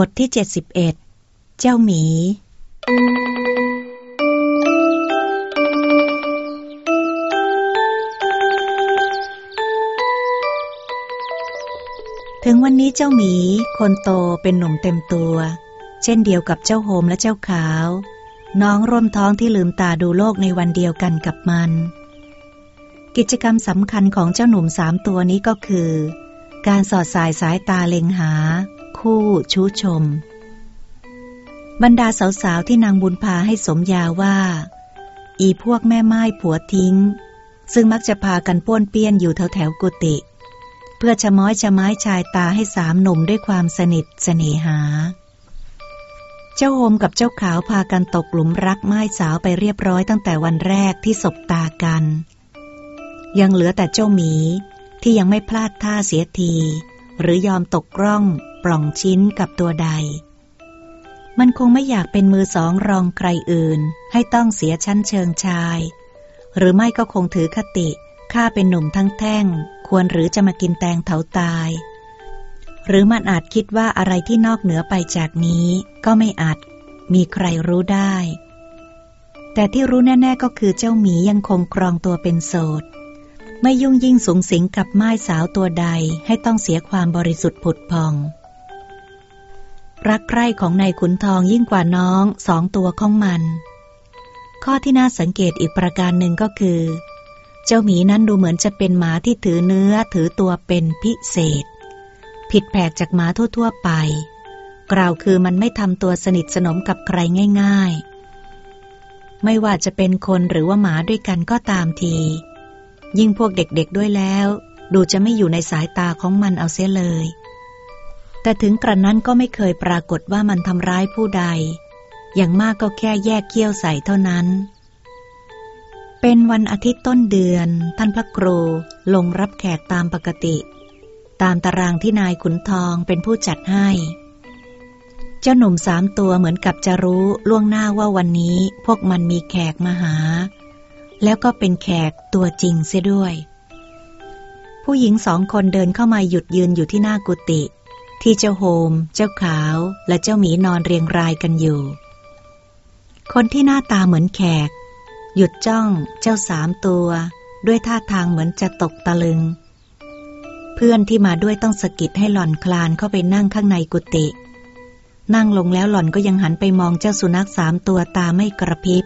บทที่ 71 เจ้าหมี ถึงวันนี้เจ้าหมี คนโตเป็นหนุ่มเต็มตัว เช่นเดียวกับเจ้าโฮมและเจ้าขาว น้องร่วมท้องที่ลืมตาดูโลกในวันเดียวกันกับมัน กิจกรรมสำคัญของเจ้าหนุ่มสามตัวนี้ก็คือ การสอดสายสายตาเล็งหา คู่ชู้ชม บรรดาสาวๆที่นางบุญพาให้สมยาว่า อีพวกแม่ไม้ผัวทิ้ง ซึ่งมักจะพากันป้วนเปี้ยนอยู่แถวแถวกุฏิเพื่อชะม้อยชะไม้ชายตาให้สามหนุ่มด้วยความสนิทเสน่หา เจ้าโฮมกับเจ้าขาวพากันตกหลุมรักไม้สาวไปเรียบร้อยตั้งแต่วันแรกที่สบตากัน ยังเหลือแต่เจ้าหมีที่ยังไม่พลาดท่าเสียที หรือยอมตกร่อง ปล่องชิ้นกับตัวใด มันคงไม่อยากเป็นมือสองรองใครอื่น ให้ต้องเสียชั้นเชิงชาย หรือไม่ก็คงถือคติข้าเป็นหนุ่มทั้งแท่ง ควรหรือจะมากินแตงเถาตาย หรือมันอาจคิดว่าอะไรที่นอกเหนือไปจากนี้ก็ไม่อาจมีใครรู้ได้ แต่ที่รู้แน่ ๆก็คือเจ้าหมียังคงครองตัวเป็นโสด ไม่ยุ่งยิ่งสูงสิงกับไม้สาวตัวใดให้ต้องเสียความบริสุทธิ์ผุดพอง รักใคร่ของนายขุนทองยิ่งกว่าน้องสองตัวของมัน ข้อที่น่าสังเกตอีกประการหนึ่งก็คือ เจ้าหมีนั้นดูเหมือนจะเป็นหมาที่ถือเนื้อถือตัวเป็นพิเศษ ผิดแผกจากหมาทั่วๆไป กล่าวคือมันไม่ทำตัวสนิทสนมกับใครง่ายๆ ไม่ว่าจะเป็นคนหรือว่าหมาด้วยกันก็ตามที ยิ่งพวกเด็กๆด้วยแล้ว ดูจะไม่อยู่ในสายตาของมันเอาเสียเลย แต่ถึงกระนั้นก็ไม่เคยปรากฏว่ามันทำร้ายผู้ใด อย่างมากก็แค่แยกเขี้ยวใส่เท่านั้น เป็นวันอาทิตย์ต้นเดือน ท่านพระครูลงรับแขกตามปกติ ตามตารางที่นายขุนทองเป็นผู้จัดให้ เจ้าหนุ่มสามตัวเหมือนกับจะรู้ล่วงหน้าว่าวันนี้พวกมันมีแขกมาหา แล้วก็เป็นแขกตัวจริงเสียด้วย ผู้หญิงสองคนเดินเข้ามาหยุดยืนอยู่ที่หน้ากุฏิ ที่เจ้าโฮม เจ้าขาวและเจ้าหมีนอนเรียงรายกันอยู่ คนที่หน้าตาเหมือนแขก หยุดจ้องเจ้าสามตัว ด้วยท่าทางเหมือนจะตกตะลึง เพื่อนที่มาด้วยต้องสะกิดให้หล่อนคลานเข้าไปนั่งข้างในกุฏินั่งลงแล้วหล่อนก็ยังหันไปมองเจ้าสุนัขสามตัวตาไม่กระพริบ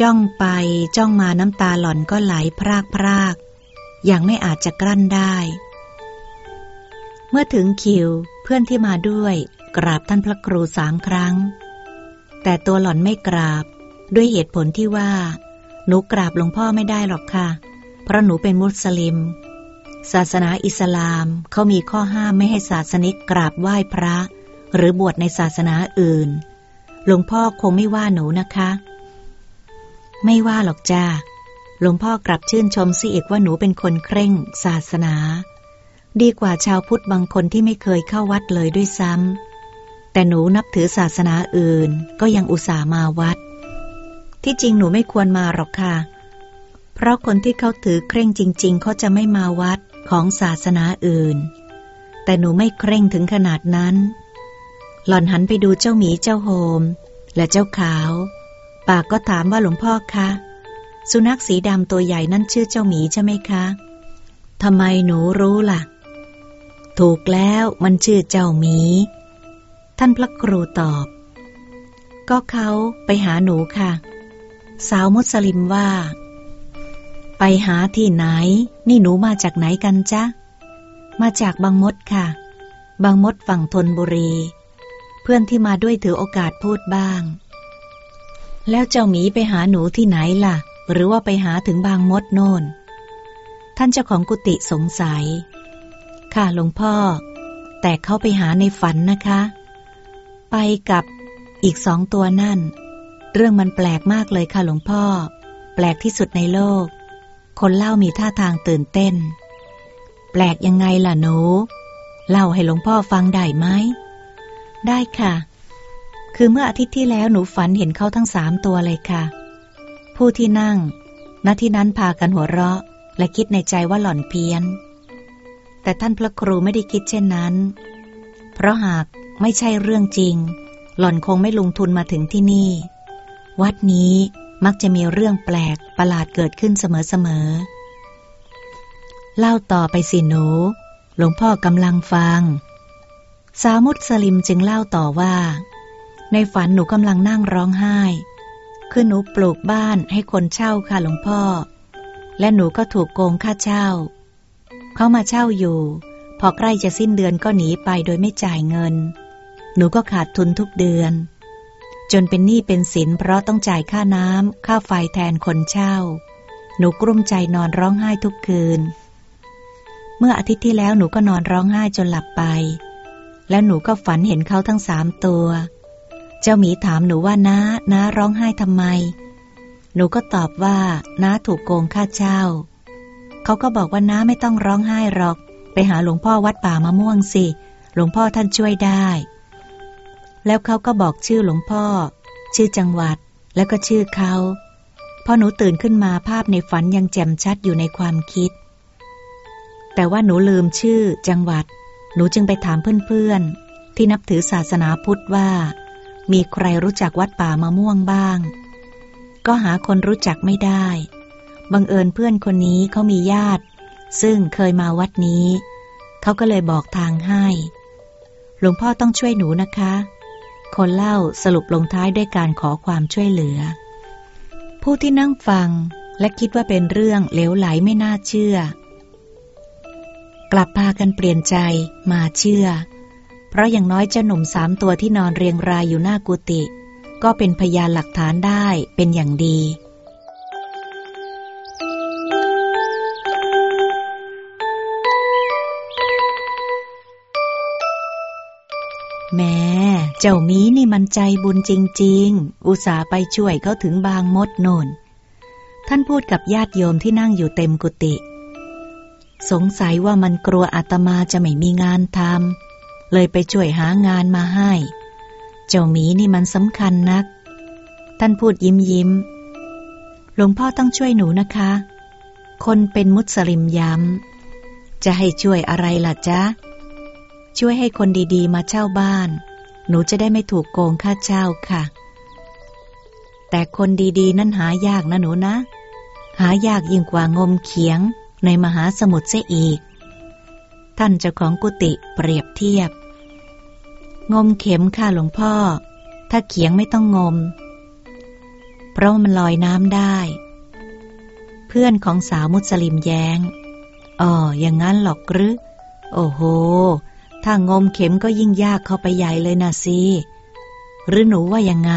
จ้องไปจ้องมาน้ำตาหล่อนก็ไหลพรากพราก อย่างไม่อาจจะกลั้นได้ เมื่อถึงคิวเพื่อนที่มาด้วย กราบท่านพระครูสามครั้ง แต่ตัวหล่อนไม่กราบ ด้วยเหตุผลที่ว่า หนูกราบหลวงพ่อไม่ได้หรอกค่ะ เพราะหนูเป็นมุสลิม ศาสนาอิสลามเขามีข้อห้ามไม่ให้ศาสนิกกราบไหว้พระ หรือบวชในศาสนาอื่น หลวงพ่อคงไม่ว่าหนูนะคะ ไม่ว่าหรอกจ้าหลวงพ่อกลับชื่นชมสิอีกว่าหนูเป็นคนเคร่งศาสนา ดีกว่าชาวพุทธบางคนที่ไม่เคยเข้าวัดเลยด้วยซ้ำ แต่หนูนับถือศาสนาอื่น ก็ยังอุตส่าห์มาวัด ที่จริงหนูไม่ควรมาหรอกค่ะ เพราะคนที่เขาถือเคร่งจริง ๆ เขาจะไม่มาวัดของศาสนาอื่น แต่หนูไม่เคร่งถึงขนาดนั้น หล่อนหันไปดูเจ้าหมีเจ้าโฮม และเจ้าขาว ปากก็ถามว่าหลวงพ่อคะ สุนัขสีดำตัวใหญ่นั่นชื่อเจ้าหมีใช่ไหมคะทำไมหนูรู้ล่ะ ถูกแล้วมันชื่อเจ้าหมี ท่านพระครูตอบ ก็เขาไปหาหนูค่ะ สาวมุสลิมว่า ไปหาที่ไหน นี่หนูมาจากไหนกันจ๊ะ มาจากบางมดค่ะ บางมดฝั่งทนบุรี เพื่อนที่มาด้วยถือโอกาสพูดบ้าง แล้วเจ้าหมีไปหาหนูที่ไหนล่ะ หรือว่าไปหาถึงบางมดโน่นท่านเจ้าของกุฏิสงสัย ค่ะหลวงพ่อ แต่เขาไปหาในฝันนะคะ ไปกับอีกสองตัวนั่น เรื่องมันแปลกมากเลยค่ะหลวงพ่อ แปลกที่สุดในโลก คนเล่ามีท่าทางตื่นเต้น แปลกยังไงล่ะหนู เล่าให้หลวงพ่อฟังได้ไหม ได้ค่ะ คือเมื่ออาทิตย์ที่แล้วหนูฝันเห็นเขาทั้งสามตัวเลยค่ะ ผู้ที่นั่งณที่นั้นพากันหัวเราะ และคิดในใจว่าหล่อนเพี้ยน แต่ท่านพระครูไม่ได้คิดเช่นนั้น เพราะหากไม่ใช่เรื่องจริง หล่อนคงไม่ลงทุนมาถึงที่นี่ วัดนี้มักจะมีเรื่องแปลกประหลาดเกิดขึ้นเสมอๆ เล่าต่อไปสิหนู หลวงพ่อกำลังฟัง สามุตสลิมจึงเล่าต่อว่า ในฝันหนูกำลังนั่งร้องไห้ คือหนูปลูกบ้านให้คนเช่าค่ะหลวงพ่อ และหนูก็ถูกโกงค่าเช่า เขามาเช่าอยู่ พอใกล้จะสิ้นเดือนก็หนีไปโดยไม่จ่ายเงิน หนูก็ขาดทุนทุกเดือน จนเป็นหนี้เป็นสินเพราะต้องจ่ายค่าน้ำค่าไฟแทนคนเช่า หนูกลุ้มใจนอนร้องไห้ทุกคืน เมื่ออาทิตย์ที่แล้วหนูก็นอนร้องไห้จนหลับไป แล้วหนูก็ฝันเห็นเขาทั้งสามตัว เจ้าหมีถามหนูว่าน้าน้าร้องไห้ทำไม หนูก็ตอบว่าน้าถูกโกงค่าเช่า เขาก็บอกว่าน้าไม่ต้องร้องไห้หรอก ไปหาหลวงพ่อวัดป่ามะม่วงสิ หลวงพ่อท่านช่วยได้ แล้วเขาก็บอกชื่อหลวงพ่อ ชื่อจังหวัด แล้วก็ชื่อเขาพอหนูตื่นขึ้นมาภาพในฝันยังแจ่มชัดอยู่ในความคิด แต่ว่าหนูลืมชื่อจังหวัด หนูจึงไปถามเพื่อนๆ ที่นับถือศาสนาพุทธว่า มีใครรู้จักวัดป่ามะม่วงบ้าง ก็หาคนรู้จักไม่ได้ บังเอิญเพื่อนคนนี้เขามีญาติ ซึ่งเคยมาวัดนี้ เขาก็เลยบอกทางให้ หลวงพ่อต้องช่วยหนูนะคะ คนเล่าสรุปลงท้ายด้วยการขอความช่วยเหลือ ผู้ที่นั่งฟังและคิดว่าเป็นเรื่องเลวไหลไม่น่าเชื่อ กลับพากันเปลี่ยนใจมาเชื่อ เพราะอย่างน้อยเจ้าหนุ่มสามตัวที่นอนเรียงรายอยู่หน้ากุฏิก็เป็นพยานหลักฐานได้เป็นอย่างดี แม่เจ้ามีนี่มันใจบุญจริง ๆ อุตส่าห์ไปช่วยเขาถึงบางมดโนนท่านพูดกับญาติโยมที่นั่งอยู่เต็มกุฏิสงสัยว่ามันกลัวอาตมาจะไม่มีงานทำเลยไปช่วยหางานมาให้ เจ้าหมีนี่มันสำคัญนัก ท่านพูดยิ้มยิ้ม หลวงพ่อต้องช่วยหนูนะคะ คนเป็นมุสลิมย้ำ จะให้ช่วยอะไรล่ะจ๊ะ ช่วยให้คนดีๆ มาเช่าบ้าน หนูจะได้ไม่ถูกโกงค่าเช่าค่ะ แต่คนดีๆ นั้นหายากนะหนูนะ หายากยิ่งกว่างมเขียงในมหาสมุทรเสียอีก ท่านเจ้าของกุฏิเปรียบเทียบ งมเข็มค่ะหลวงพ่อ ถ้าเขียงไม่ต้องงม เพราะมันลอยน้ำได้ เพื่อนของสาวมุสลิมแยง้งอ๋ออย่างนั้นหรอกหรือโอ้โห ถ้างมเข็มก็ยิ่งยากเข้าไปใหญ่เลยนะสิหรือหนูว่ายังไง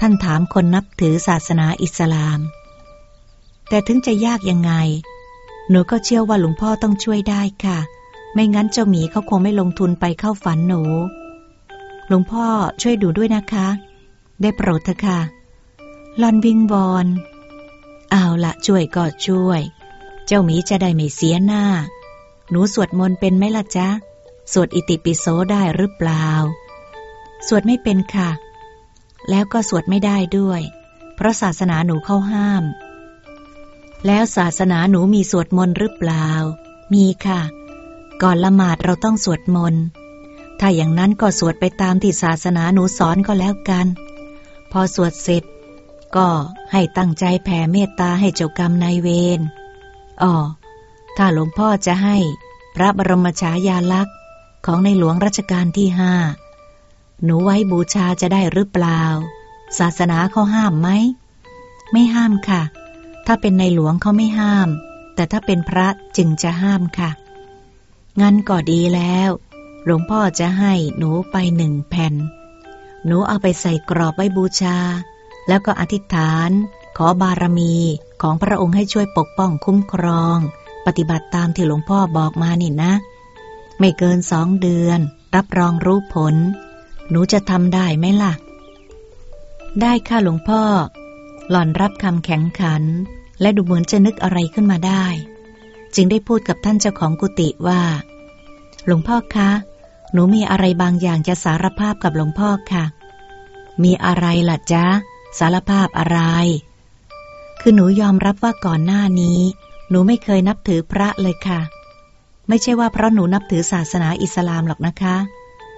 ท่านถามคนนับถือศาสนาอิสลาม แต่ถึงจะยากยังไง หนูก็เชื่อว่าหลวงพ่อต้องช่วยได้ค่ะ ไม่งั้นเจ้าหมีเขาคงไม่ลงทุนไปเข้าฝันหนู หลวงพ่อช่วยดูด้วยนะคะ ได้โปรดเถอะค่ะ ลอนวิงบอลเอาละช่วยก็ช่วย เจ้าหมีจะได้ไม่เสียหน้า หนูสวดมนต์เป็นไหมล่ะจ๊ะ สวดอิติปิโสได้หรือเปล่า สวดไม่เป็นค่ะ แล้วก็สวดไม่ได้ด้วย เพราะศาสนาหนูเข้าห้าม แล้วศาสนาหนูมีสวดมนต์หรือเปล่า มีค่ะ ก่อนละหมาดเราต้องสวดมนต์ ถ้าอย่างนั้นก็สวดไปตามที่ศาสนาหนูสอนก็แล้วกัน พอสวดเสร็จ ก็ให้ตั้งใจแผ่เมตตาให้เจ้ากรรมนายเวรอ๋อถ้าหลวงพ่อจะให้พระบรมฉายาลักษณ์ ของในหลวงรัชกาลที่ห้าหนูไว้บูชาจะได้หรือเปล่า ศาสนาเขาห้ามไหม ไม่ห้ามค่ะ ถ้าเป็นในหลวงเขาไม่ห้าม แต่ถ้าเป็นพระจึงจะห้ามค่ะ งั้นก็ดีแล้ว หลวงพ่อจะให้หนูไปหนึ่งแผ่น หนูเอาไปใส่กรอบไว้บูชา แล้วก็อธิษฐาน ขอบารมีของพระองค์ให้ช่วยปกป้องคุ้มครอง ปฏิบัติตามที่หลวงพ่อบอกมานี่นะ ไม่เกินสองเดือน รับรองรู้ผล หนูจะทำได้ไหมล่ะ ได้ค่ะหลวงพ่อ หล่อนรับคำแข็งขัน และดูเหมือนจะนึกอะไรขึ้นมาได้ จึงได้พูดกับท่านเจ้าของกุฏิว่า หลวงพ่อคะ หนูมีอะไรบางอย่างจะสารภาพกับหลวงพ่อค่ะ มีอะไรล่ะจ๊ะ สารภาพอะไร คือหนูยอมรับว่าก่อนหน้านี้ หนูไม่เคยนับถือพระเลยค่ะ ไม่ใช่ว่าเพราะหนูนับถือศาสนาอิสลามหรอกนะคะ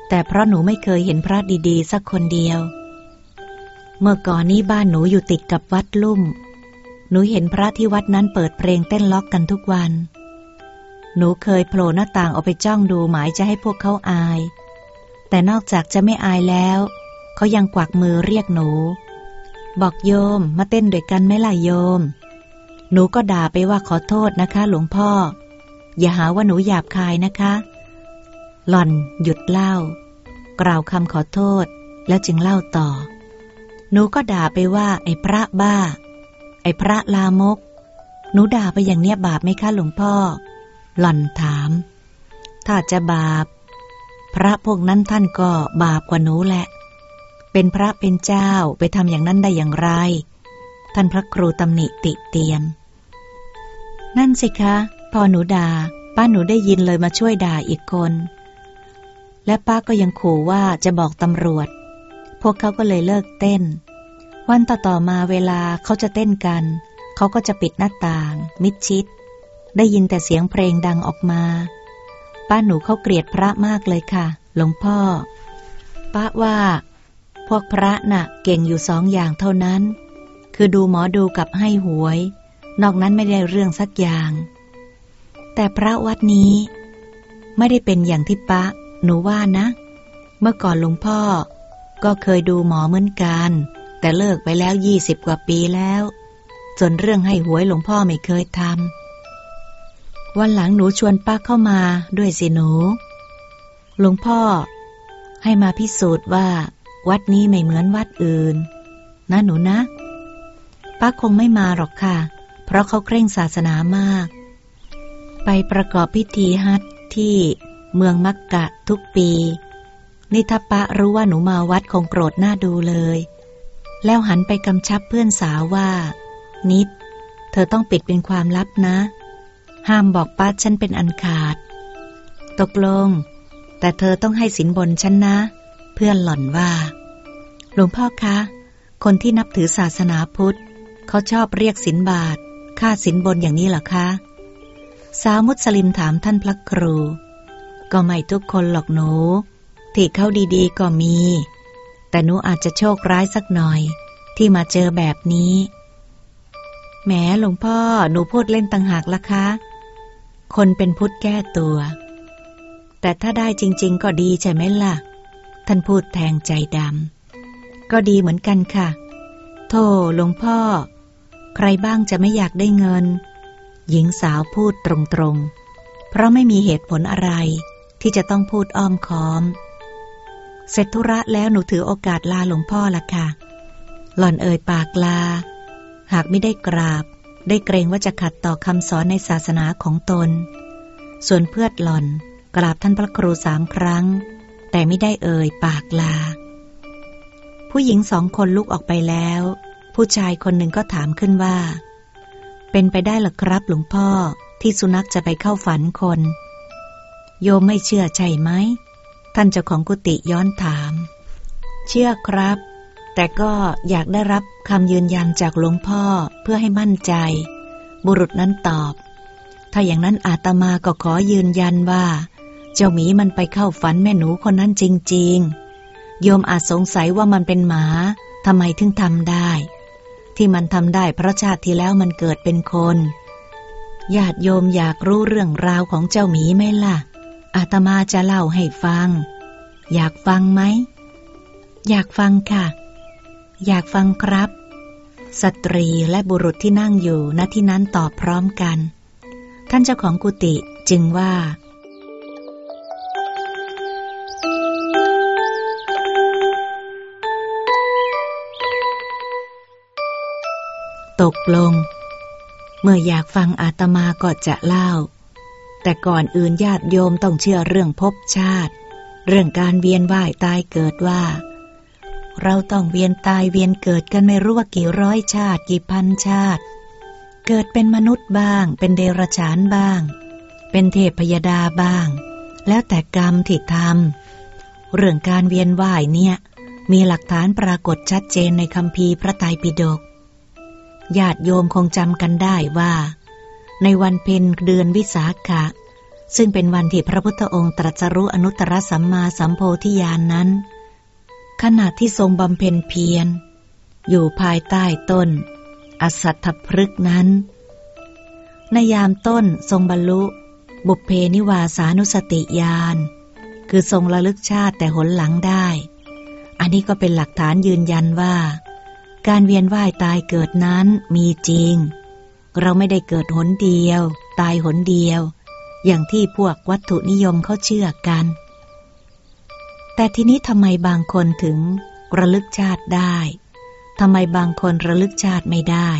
แต่เพราะหนูไม่เคยเห็นพระดีๆ สักคนเดียว เมื่อก่อนนี้บ้านหนูอยู่ติดกับวัดลุ่ม หนูเห็นพระที่วัดนั้นเปิดเพลงเต้นล็อกกันทุกวัน หนูเคยโผล่หน้าต่างออกไปจ้องดูหมายจะให้พวกเขาอาย แต่นอกจากจะไม่อายแล้ว เขายังกวักมือเรียกหนู บอกโยมมาเต้นด้วยกันไหมล่ะโยม หนูก็ด่าไปว่าขอโทษนะคะ หลวงพ่อ อย่าหาว่าหนูหยาบคายนะคะ หล่อนหยุดเล่า กล่าวคำขอโทษแล้วจึงเล่าต่อ หนูก็ด่าไปว่า ไอ้พระบ้า ไอ้พระลามก หนูด่าไปอย่างเนี้ยบาปไหมคะหลวงพ่อ หล่อนถาม ถ้าจะบาป พระพวกนั้นท่านก็บาปกว่าหนูแหละ เป็นพระเป็นเจ้าไปทำอย่างนั้นได้อย่างไร ท่านพระครูตำหนิติเตียน นั่นสิคะ พอหนูด่าป้าหนูได้ยินเลยมาช่วยด่าอีกคน และป้าก็ยังขู่ว่าจะบอกตำรวจ พวกเขาก็เลยเลิกเต้น วันต่อๆมาเวลาเขาจะเต้นกัน เขาก็จะปิดหน้าต่าง มิดชิด ได้ยินแต่เสียงเพลงดังออกมา ป้าหนูเขาเกลียดพระมากเลยค่ะ หลวงพ่อ ป้าว่า พวกพระน่ะเก่งอยู่สองอย่างเท่านั้น คือดูหมอดูกับให้หวย นอกนั้นไม่ได้เรื่องสักอย่าง แต่พระวัดนี้ ไม่ได้เป็นอย่างที่ป้าหนูว่านะ เมื่อก่อนหลวงพ่อ ก็เคยดูหมอเหมือนกัน แต่เลิกไปแล้วยี่สิบกว่าปีแล้ว ส่วนเรื่องให้หวยหลวงพ่อไม่เคยทำวันหลังหนูชวนป้าเข้ามาด้วยสิหนู หลวงพ่อ ให้มาพิสูจน์ว่า วัดนี้ไม่เหมือนวัดอื่น นะหนูนะป้าคงไม่มาหรอกค่ะ เพราะเขาเคร่งศาสนามาก ไปประกอบพิธีฮัทที่เมืองมักกะทุกปีนี่ถ้าป้ารู้ว่าหนูมาวัดคงโกรธหน้าดูเลย แล้วหันไปกำชับเพื่อนสาวว่า นิด เธอต้องปิดเป็นความลับนะ ห้ามบอกป้าฉันเป็นอันขาด ตกลง แต่เธอต้องให้สินบนฉันนะ เพื่อนหล่อนว่า หลวงพ่อคะ คนที่นับถือศาสนาพุทธ เขาชอบเรียกสินบาท ค่าสินบนอย่างนี้เหรอคะ สาวมุสลิมถามท่านพระครู ก็ไม่ทุกคนหรอกหนู ที่เขาดีๆก็มี แต่หนูอาจจะโชคร้ายสักหน่อย ที่มาเจอแบบนี้แหมหลวงพ่อหนูพูดเล่นต่างหากละคะ คนเป็นพุทธแก้ตัว แต่ถ้าได้จริง ๆ ก็ดีใช่ไหมล่ะ ท่านพูดแทงใจดำก็ดีเหมือนกันค่ะ โธ่หลวงพ่อ ใครบ้างจะไม่อยากได้เงิน หญิงสาวพูดตรงๆ เพราะไม่มีเหตุผลอะไรที่จะต้องพูดอ้อมค้อม เสร็จธุระแล้วหนูถือโอกาสลาหลวงพ่อละค่ะ หล่อนเอ่ยปากลา หากไม่ได้กราบ ได้เกรงว่าจะขัดต่อคำสอนในศาสนาของตน ส่วนเพื่อนหล่อนกราบท่านพระครูสามครั้ง แต่ไม่ได้เอ่ยปากลา ผู้หญิงสองคนลุกออกไปแล้ว ผู้ชายคนหนึ่งก็ถามขึ้นว่า เป็นไปได้หรอครับหลวงพ่อที่สุนัขจะไปเข้าฝันคน โยมไม่เชื่อใช่ไหม ท่านเจ้าของกุฏิย้อนถาม เชื่อครับ แต่ก็อยากได้รับคำยืนยันจากหลวงพ่อเพื่อให้มั่นใจ บุรุษนั้นตอบ ถ้าอย่างนั้นอาตมาก็ขอยืนยันว่า เจ้าหมีมันไปเข้าฝันแม่หนูคนนั้นจริง ๆ โยมอาจสงสัยว่ามันเป็นหมาทำไมถึงทำได้ ที่มันทำได้เพราะชาติที่แล้วมันเกิดเป็นคนญาติโยมอยากรู้เรื่องราวของเจ้าหมีไหมล่ะ อาตมาจะเล่าให้ฟัง อยากฟังไหม อยากฟังค่ะ อยากฟังครับ สตรีและบุรุษที่นั่งอยู่ณที่นั้นตอบพร้อมกัน ท่านเจ้าของกุฏิจึงว่า ตกลง เมื่ออยากฟังอาตมาก็จะเล่า แต่ก่อนอื่นญาติโยมต้องเชื่อเรื่องภพชาติ เรื่องการเวียนว่ายตายเกิดว่า เราต้องเวียนตายเวียนเกิดกันไม่รู้ว่ากี่ร้อยชาติกี่พันชาติ เกิดเป็นมนุษย์บ้าง เป็นเดรัจฉานบ้าง เป็นเทพพยดาบ้าง แล้วแต่กรรมที่ทำเรื่องการเวียนว่ายเนี่ยมีหลักฐานปรากฏชัดเจนในคำพีร์พระไตรปิฎก ญาติโยมคงจำกันได้ว่า ในวันเพ็ญเดือนวิสาขะ ซึ่งเป็นวันที่พระพุทธองค์ตรัสรู้อนุตตรสัมมาสัมโพธิญาณนนั้น ขณะที่ทรงบำเพ็ญเพียร อยู่ภายใต้ต้น อสัตถพฤกนั้น ในยามต้นทรงบรรลุ บุพเพนิวาสานุสติญาณคือทรงระลึกชาติแต่หนหลังได้ อันนี้ก็เป็นหลักฐานยืนยันว่า การเวียนว่ายตายเกิดนั้นมีจริง เราไม่ได้เกิดหนเดียว ตายหนเดียว อย่างที่พวกวัตถุนิยมเขาเชื่อกัน แต่ทีนี้ทำไมบางคนถึงระลึกชาติได้ทำไมบางคนระลึกชาติไม่ได้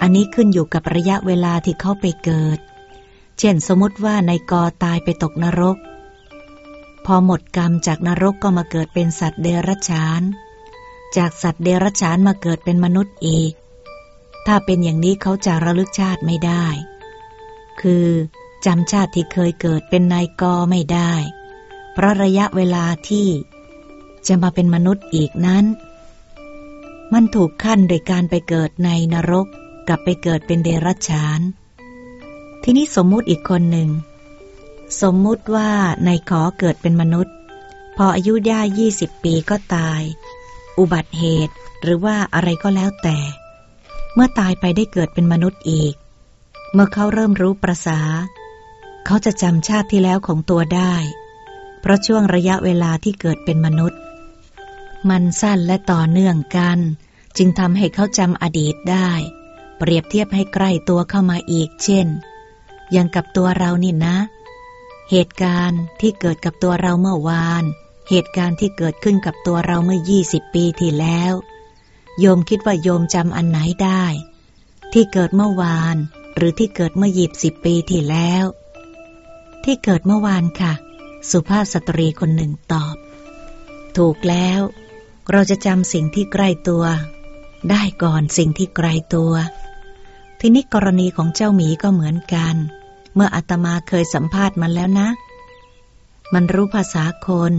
อันนี้ขึ้นอยู่กับระยะเวลาที่เขาไปเกิด เช่นสมมติว่าในกอตายไปตกนรก พอหมดกรรมจากนรกก็มาเกิดเป็นสัตว์เดรัจฉาน จากสัตว์เดรัจฉานมาเกิดเป็นมนุษย์อีก ถ้าเป็นอย่างนี้เขาจะระลึกชาติไม่ได้ คือจำชาติที่เคยเกิดเป็นนายกไม่ได้ เพราะระยะเวลาที่จะมาเป็นมนุษย์อีกนั้น มันถูกขั้นโดยการไปเกิดในนรกกับไปเกิดเป็นเดรัจฉาน ทีนี้สมมุติอีกคนหนึ่ง สมมุติว่านายขอเกิดเป็นมนุษย์ พออายุย่ายี่สิบปีก็ตาย อุบัติเหตุ หรือว่าอะไรก็แล้วแต่ เมื่อตายไปได้เกิดเป็นมนุษย์อีก เมื่อเขาเริ่มรู้ประษา เขาจะจำชาติที่แล้วของตัวได้ เพราะช่วงระยะเวลาที่เกิดเป็นมนุษย์ มันสั้นและต่อเนื่องกัน จึงทำให้เขาจำอดีตได้ เปรียบเทียบให้ใกล้ตัวเข้ามาอีก เช่นอย่างกับตัวเรานี่นะ เหตุการณ์ที่เกิดกับตัวเราเมื่อวาน เหตุการณ์ที่เกิดขึ้นกับตัวเราเมื่อยี่สิบปีที่แล้ว โยมคิดว่าโยมจำอันไหนได้ ที่เกิดเมื่อวาน หรือที่เกิดเมื่อยี่สิบปีที่แล้ว ที่เกิดเมื่อวานค่ะ สุภาพสตรีคนหนึ่งตอบ ถูกแล้ว เราจะจำสิ่งที่ใกล้ตัว ได้ก่อนสิ่งที่ไกลตัว ทีนี้กรณีของเจ้าหมีก็เหมือนกัน เมื่ออาตมาเคยสัมภาษณ์มันแล้วนะ มันรู้ภาษาคน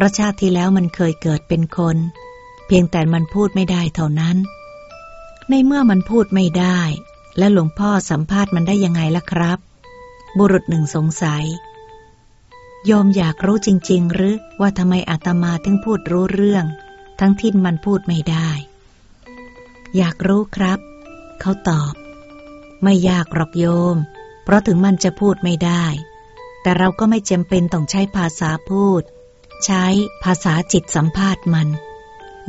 พระชาติที่แล้วมันเคยเกิดเป็นคน เพียงแต่มันพูดไม่ได้เท่านั้น ในเมื่อมันพูดไม่ได้ และหลวงพ่อสัมภาษณ์มันได้ยังไงล่ะครับ บุรุษหนึ่งสงสัย โยมอยากรู้จริง ๆ หรือว่าทำไมอาตมาถึงพูดรู้เรื่อง ทั้งที่มันพูดไม่ได้ อยากรู้ครับ เขาตอบ ไม่ยากหรอกโยม เพราะถึงมันจะพูดไม่ได้ แต่เราก็ไม่จำเป็นต้องใช้ภาษาพูด ใช้ภาษาจิตสัมภาษณ์มัน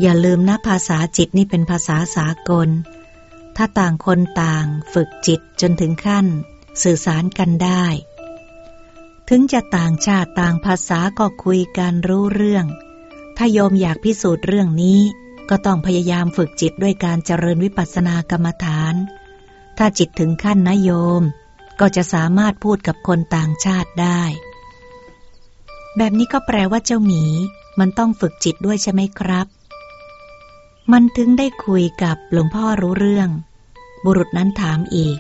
อย่าลืมนะภาษาจิตนี่เป็นภาษาสากล ถ้าต่างคนต่างฝึกจิตจนถึงขั้น สื่อสารกันได้ ถึงจะต่างชาติต่างภาษาก็คุยกันรู้เรื่อง ถ้าโยมอยากพิสูจน์เรื่องนี้ ก็ต้องพยายามฝึกจิตด้วยการเจริญวิปัสสนากรรมฐาน ถ้าจิตถึงขั้นนะโยม ก็จะสามารถพูดกับคนต่างชาติได้ แบบนี้ก็แปลว่าเจ้าหมี มันต้องฝึกจิตด้วยใช่ไหมครับ มันถึงได้คุยกับหลวงพ่อรู้เรื่อง บุรุษนั้นถามอีก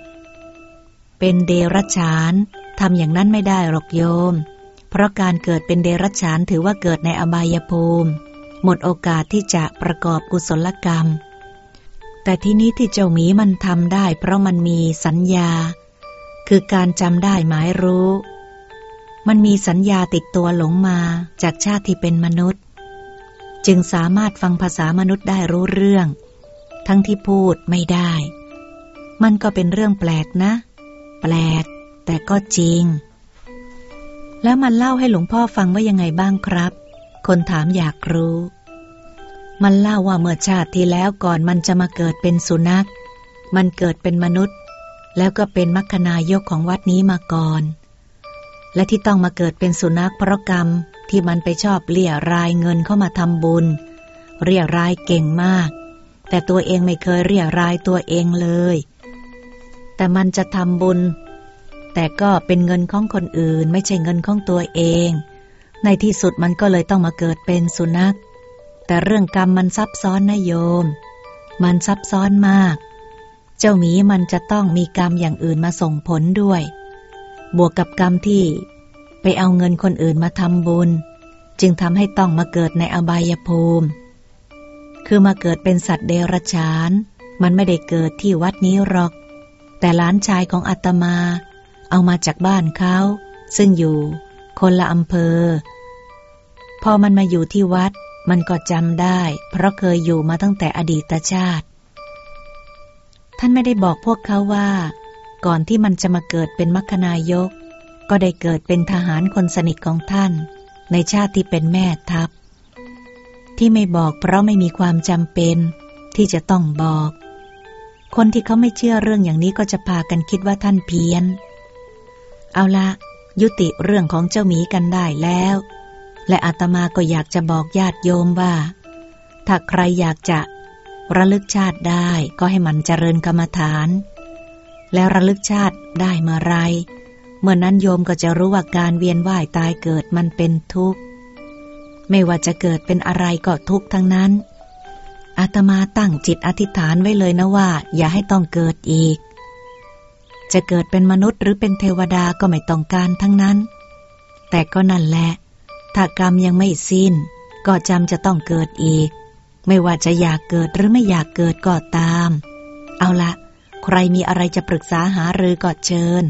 เป็นเดรัจฉานทำอย่างนั้นไม่ได้หรอกโยม เพราะการเกิดเป็นเดรัจฉานถือว่าเกิดในอบายภูมิ หมดโอกาสที่จะประกอบกุศลกรรม แต่ที่นี้ที่เจ้าหมีมันทำได้ เพราะมันมีสัญญา คือการจำได้หมายรู้ มันมีสัญญาติดตัวหลงมาจากชาติที่เป็นมนุษย์ จึงสามารถฟังภาษามนุษย์ได้รู้เรื่อง ทั้งที่พูดไม่ได้ มันก็เป็นเรื่องแปลกนะ แปลก แต่ก็จริง แล้วมันเล่าให้หลวงพ่อฟังว่ายังไงบ้างครับ คนถามอยากรู้ มันเล่าว่าเมื่อชาติที่แล้วก่อนมันจะมาเกิดเป็นสุนัข มันเกิดเป็นมนุษย์ แล้วก็เป็นมัคคณายกของวัดนี้มาก่อน และที่ต้องมาเกิดเป็นสุนัขเพราะกรรมที่มันไปชอบเลี่ยรายเงินเข้ามาทำบุญ เรียรายเก่งมาก แต่ตัวเองไม่เคยเรียรายตัวเองเลย แต่มันจะทำบุญ แต่ก็เป็นเงินของคนอื่นไม่ใช่เงินของตัวเอง ในที่สุดมันก็เลยต้องมาเกิดเป็นสุนัข แต่เรื่องกรรมมันซับซ้อนนะโยม มันซับซ้อนมาก เจ้าหมีมันจะต้องมีกรรมอย่างอื่นมาส่งผลด้วย บวกกับกรรมที่ไปเอาเงินคนอื่นมาทำบุญ จึงทำให้ต้องมาเกิดในอบายภูมิ คือมาเกิดเป็นสัตว์เดรัจฉาน มันไม่ได้เกิดที่วัดนี้หรอก แต่หลานชายของอาตมา เอามาจากบ้านเขา ซึ่งอยู่ คนละอำเภอ พอมันมาอยู่ที่วัด มันก็จำได้ เพราะเคยอยู่มาตั้งแต่อดีตชาติ ท่านไม่ได้บอกพวกเขาว่า ก่อนที่มันจะมาเกิดเป็นมัคคณายก ก็ได้เกิดเป็นทหารคนสนิทของท่าน ในชาติที่เป็นแม่ทัพ ที่ไม่บอกเพราะไม่มีความจำเป็น ที่จะต้องบอก คนที่เขาไม่เชื่อเรื่องอย่างนี้ก็จะพากันคิดว่าท่านเพี้ยน เอาละยุติเรื่องของเจ้าหมีกันได้แล้ว และอาตมาก็อยากจะบอกญาติโยมว่า ถ้าใครอยากจะระลึกชาติได้ก็ให้มันเจริญกรรมฐาน แล้วระลึกชาติได้เมื่อไร เมื่อนั้นโยมก็จะรู้ว่าการเวียนว่ายตายเกิดมันเป็นทุกข์ ไม่ว่าจะเกิดเป็นอะไรก็ทุกข์ทั้งนั้น อาตมาตั้งจิตอธิษฐานไว้เลยนะว่า อย่าให้ต้องเกิดอีก จะเกิดเป็นมนุษย์หรือเป็นเทวดาก็ไม่ต้องการทั้งนั้น แต่ก็นั่นแหละ ถ้ากรรมยังไม่สิ้น ก็จำจะต้องเกิดอีก ไม่ว่าจะอยากเกิดหรือไม่อยากเกิดก็ตาม เอาละ ใครมีอะไรจะปรึกษาหารือก็เชิญ